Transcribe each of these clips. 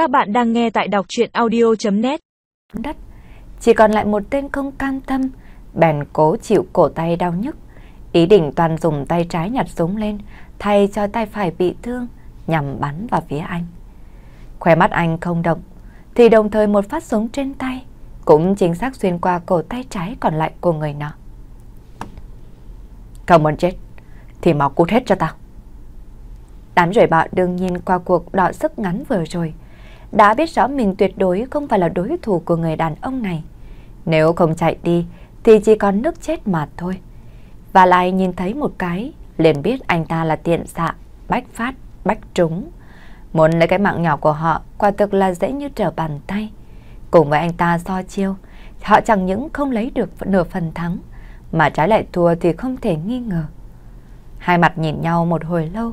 Các bạn đang nghe tại đọc chuyện audio.net Đất, chỉ còn lại một tên không cam tâm, bèn cố chịu cổ tay đau nhức. Ý định toàn dùng tay trái nhặt súng lên, thay cho tay phải bị thương, nhằm bắn vào phía anh. Khóe mắt anh không động, thì đồng thời một phát súng trên tay cũng chính xác xuyên qua cổ tay trái còn lại của người nọ. Không muốn chết, thì mau cút hết cho tao. Đám rời bọ đương nhiên qua cuộc đọ sức ngắn vừa rồi, đã biết rõ mình tuyệt đối không phải là đối thủ của người đàn ông này. Nếu không chạy đi thì chỉ còn nước chết mà thôi. Và lại nhìn thấy một cái, liền biết anh ta là tiện xạ, bách phát, bách trúng. Muốn lấy cái mạng nhỏ của họ quả thực là dễ như trở bàn tay. Cùng với anh ta so chiêu, họ chẳng những không lấy được nửa phần thắng, mà trái lại thua thì không thể nghi ngờ. Hai mặt nhìn nhau một hồi lâu,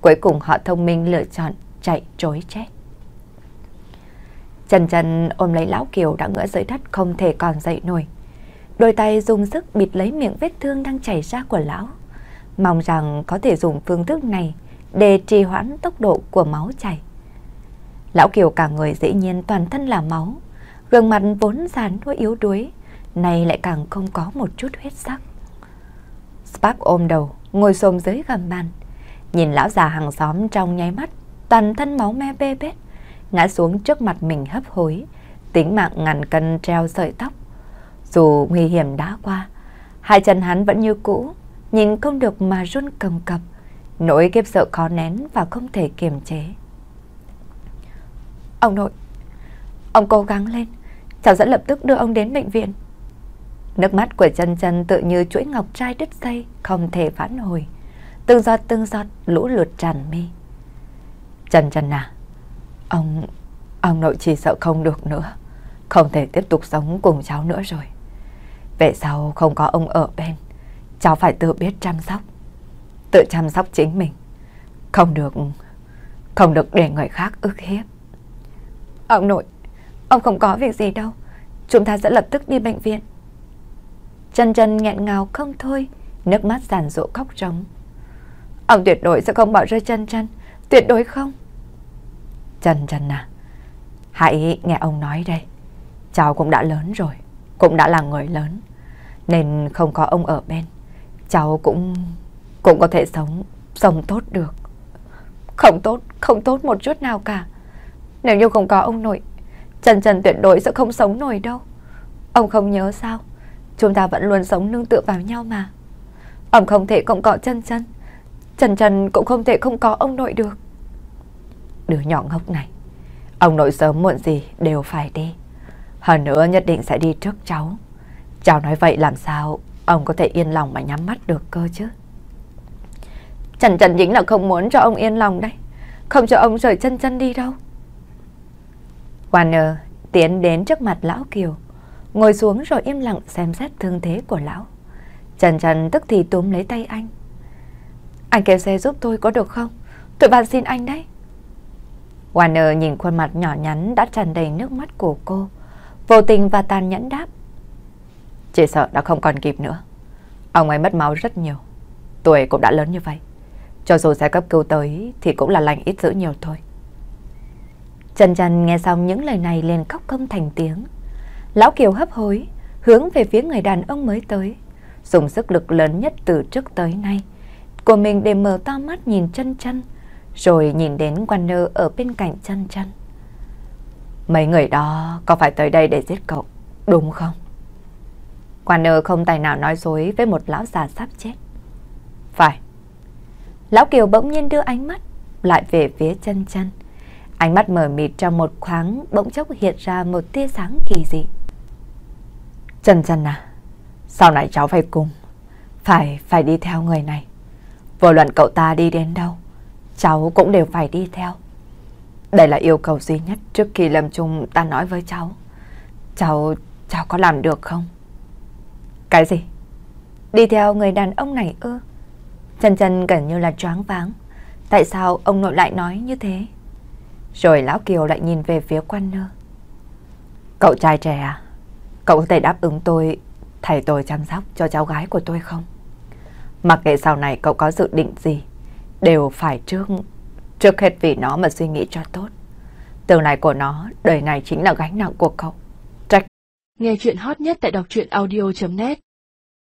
cuối cùng họ thông minh lựa chọn chạy trối chết. Trần Trần ôm lấy Lão Kiều đã ngỡ dưới đất không thể còn dậy nổi. Đôi tay dùng sức bịt lấy miệng vết thương đang chảy ra của Lão. Mong rằng có thể dùng phương thức này để trì hoãn tốc độ của máu chảy. Lão Kiều cả người dĩ nhiên toàn thân là máu, gương mặt vốn già nua yếu đuối, nay lại càng không có một chút huyết sắc. Spark ôm đầu, ngồi xồm dưới gầm bàn, nhìn lão già hàng xóm trong nháy mắt, toàn thân máu me bê bết, ngã xuống trước mặt mình hấp hối, tính mạng ngàn cân treo sợi tóc. Dù nguy hiểm đã qua, hai chân hắn vẫn như cũ, nhìn không được mà run cầm cập, nỗi kiếp sợ khó nén và không thể kiềm chế. Ông nội, ông cố gắng lên, cháu sẽ lập tức đưa ông đến bệnh viện. Nước mắt của chân chân tự như chuỗi ngọc trai đứt dây, không thể vãn hồi. Từng giọt từng giọt lũ lượt tràn mi. Trần Trần à, ông, ông nội chỉ sợ không được nữa. Không thể tiếp tục sống cùng cháu nữa rồi. Về sau không có ông ở bên, cháu phải tự biết chăm sóc. Tự chăm sóc chính mình. Không được, không được để người khác ức hiếp. Ông nội, ông không có việc gì đâu. Chúng ta sẽ lập tức đi bệnh viện. Chân chân nghẹn ngào không thôi, nước mắt giàn rộ khóc trống. Ông tuyệt đối sẽ không bỏ rơi chân chân, tuyệt đối không. Trần Trần à, hãy nghe ông nói đây. Cháu cũng đã lớn rồi, cũng đã là người lớn, nên không có ông ở bên. Cháu cũng cũng có thể sống, sống tốt được. Không tốt, không tốt một chút nào cả. Nếu như không có ông nội, Trần Trần tuyệt đối sẽ không sống nổi đâu. Ông không nhớ sao? Chúng ta vẫn luôn sống nương tựa vào nhau mà. Ông không thể không có Trần Trần. Trần Trần cũng không thể không có ông nội được. Đứa nhỏ ngốc này. Ông nội sớm muộn gì đều phải đi. Hơn nữa nhất định sẽ đi trước cháu. Cháu nói vậy làm sao ông có thể yên lòng mà nhắm mắt được cơ chứ. Trần Trần chính là không muốn cho ông yên lòng đấy, Không cho ông rời chân chân đi đâu. Warner tiến đến trước mặt lão Kiều, ngồi xuống rồi im lặng xem xét thương thế của lão. Trần Trần tức thì túm lấy tay anh. Anh kêu xe giúp tôi có được không? Tôi bạn xin anh đấy. Warner nhìn khuôn mặt nhỏ nhắn đã tràn đầy nước mắt của cô, vô tình và tàn nhẫn đáp. Chỉ sợ đã không còn kịp nữa. Ông ấy mất máu rất nhiều. Tuổi cũng đã lớn như vậy. Cho dù xe cấp cứu tới thì cũng là lành ít dữ nhiều thôi. Trần Trần nghe xong những lời này liền khóc không thành tiếng. Lão Kiều hấp hối, hướng về phía người đàn ông mới tới, dùng sức lực lớn nhất từ trước tới nay của mình để mở to mắt nhìn chân chân, rồi nhìn đến quan nơ ở bên cạnh chân chân. Mấy người đó có phải tới đây để giết cậu, đúng không? quan nơ không tài nào nói dối với một lão già sắp chết. Phải. Lão Kiều bỗng nhiên đưa ánh mắt lại về phía chân chân. Ánh mắt mở mịt trong một khoáng bỗng chốc hiện ra một tia sáng kỳ dị. chân chân à, sau này cháu phải cùng, phải, phải đi theo người này. Vô luận cậu ta đi đến đâu, cháu cũng đều phải đi theo. Đây là yêu cầu duy nhất trước khi Lâm Trung ta nói với cháu. Cháu, cháu có làm được không? Cái gì? Đi theo người đàn ông này ư? Trần Trần gần như là choáng váng. Tại sao ông nội lại nói như thế? Rồi Lão Kiều lại nhìn về phía quan nơ. Cậu trai trẻ à? Cậu có thể đáp ứng tôi thầy tôi chăm sóc cho cháu gái của tôi không? Mặc kệ sau này cậu có dự định gì, đều phải trước, trước hết vì nó mà suy nghĩ cho tốt. Tương lai của nó, đời này chính là gánh nặng của cậu. Trách. Nghe chuyện hot nhất tại đọc truyện audio.net